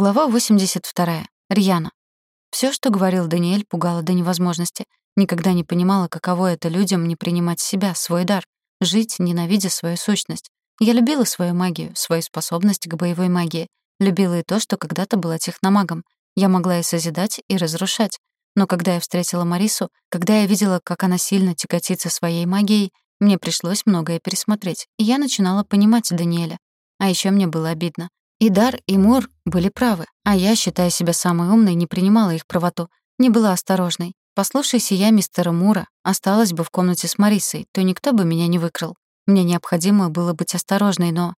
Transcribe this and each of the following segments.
Глава 82. Рьяна. Всё, что говорил Даниэль, пугало до невозможности. Никогда не понимала, каково это людям не принимать себя, свой дар, жить, ненавидя свою сущность. Я любила свою магию, свою способность к боевой магии. Любила и то, что когда-то была техномагом. Я могла и созидать, и разрушать. Но когда я встретила Марису, когда я видела, как она сильно тяготится своей магией, мне пришлось многое пересмотреть, и я начинала понимать Даниэля. А ещё мне было обидно. И Дар, и Мур были правы, а я, считая себя самой умной, не принимала их правоту, не была осторожной. Послушайся я мистера Мура, осталась бы в комнате с Марисой, то никто бы меня не выкрал. Мне необходимо было быть осторожной, но...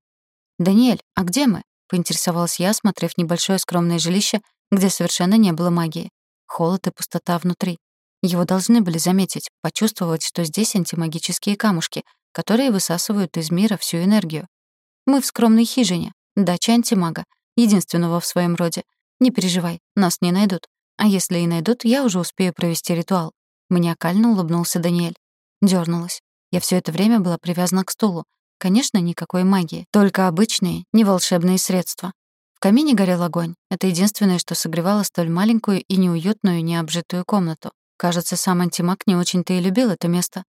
«Даниэль, а где мы?» — поинтересовалась я, осмотрев небольшое скромное жилище, где совершенно не было магии. Холод и пустота внутри. Его должны были заметить, почувствовать, что здесь антимагические камушки, которые высасывают из мира всю энергию. Мы в скромной хижине, Дача антимага, единственного в своем роде. Не переживай, нас не найдут. А если и найдут, я уже успею провести ритуал. Маниакально улыбнулся Даниэль. Дёрнулась. Я всё это время была привязана к стулу. Конечно, никакой магии, только обычные, не волшебные средства. В камине горел огонь. Это единственное, что согревало столь маленькую и неуютную, необжитую комнату. Кажется, сам антимаг не очень-то и любил это место.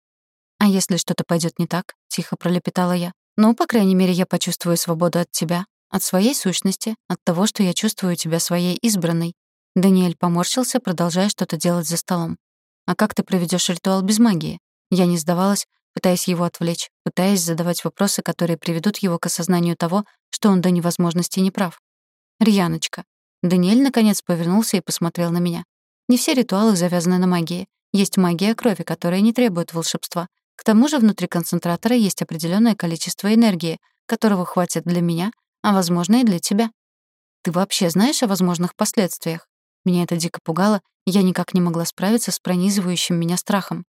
«А если что-то пойдёт не так?» — тихо пролепетала я. «Ну, по крайней мере, я почувствую свободу от тебя, от своей сущности, от того, что я чувствую тебя своей избранной. Даниэль поморщился, продолжая что-то делать за столом. А как ты проведешь ритуал без магии? Я не сдавалась, пытаясь его отвлечь, пытаясь задавать вопросы, которые приведут его к осознанию того, что он до невозможности не прав. Рьяночка. Даниэль наконец повернулся и посмотрел на меня. Не все ритуалы завязаны на магии. Есть магия крови, которая не требует волшебства. К тому же внутри концентратора есть определенное количество энергии, которого хватит для меня, а, возможно, и для тебя. Ты вообще знаешь о возможных последствиях? Меня это дико пугало, я никак не могла справиться с пронизывающим меня страхом.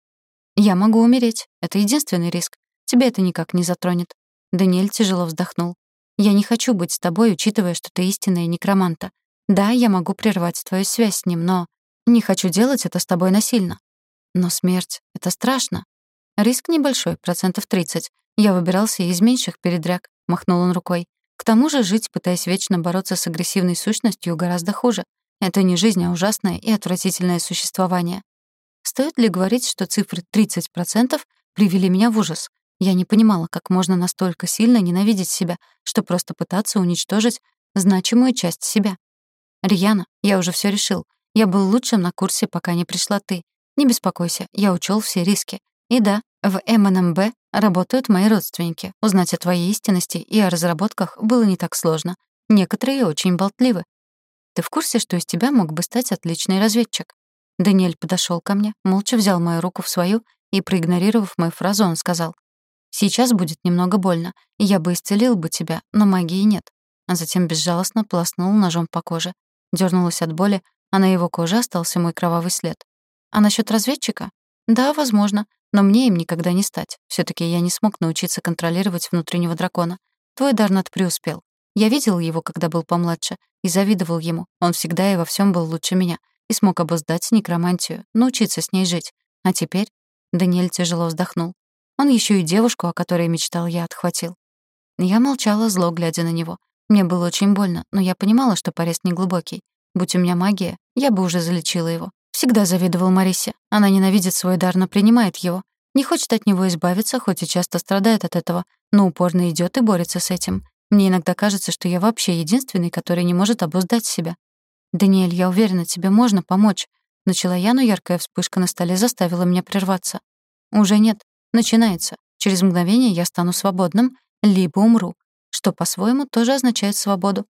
Я могу умереть. Это единственный риск. Тебя это никак не затронет. Даниэль тяжело вздохнул. Я не хочу быть с тобой, учитывая, что ты истинная некроманта. Да, я могу прервать твою связь с ним, но не хочу делать это с тобой насильно. Но смерть — это страшно. Риск небольшой, процентов 30. Я выбирался из меньших передряг, махнул он рукой. К тому же жить, пытаясь вечно бороться с агрессивной сущностью, гораздо хуже. Это не жизнь, а ужасное и отвратительное существование. Стоит ли говорить, что цифры 30% привели меня в ужас? Я не понимала, как можно настолько сильно ненавидеть себя, что просто пытаться уничтожить значимую часть себя. «Рьяна, я уже все решил. Я был лучшим на курсе, пока не пришла ты. Не беспокойся, я учел все риски. И да, в МНМБ работают мои родственники. Узнать о твоей истинности и о разработках было не так сложно. Некоторые очень болтливы. Ты в курсе, что из тебя мог бы стать отличный разведчик? Даниэль подошел ко мне, молча взял мою руку в свою и, проигнорировав мою фразу, он сказал, «Сейчас будет немного больно, я бы исцелил бы тебя, но магии нет». А затем безжалостно полоснул ножом по коже. Дёрнулась от боли, а на его коже остался мой кровавый след. А насчет разведчика? Да, возможно, но мне им никогда не стать. все таки я не смог научиться контролировать внутреннего дракона. Твой Дарнат преуспел. Я видел его, когда был помладше, и завидовал ему. Он всегда и во всем был лучше меня. И смог обуздать некромантию, научиться с ней жить. А теперь... Даниэль тяжело вздохнул. Он еще и девушку, о которой мечтал я, отхватил. Я молчала, зло глядя на него. Мне было очень больно, но я понимала, что порез неглубокий. Будь у меня магия, я бы уже залечила его. Всегда завидовал Марисе. Она ненавидит свой дар, но принимает его. Не хочет от него избавиться, хоть и часто страдает от этого, но упорно идёт и борется с этим. Мне иногда кажется, что я вообще единственный, который не может обуздать себя. «Даниэль, я уверена, тебе можно помочь». Начала я, но яркая вспышка на столе заставила меня прерваться. «Уже нет. Начинается. Через мгновение я стану свободным, либо умру. Что, по-своему, тоже означает свободу.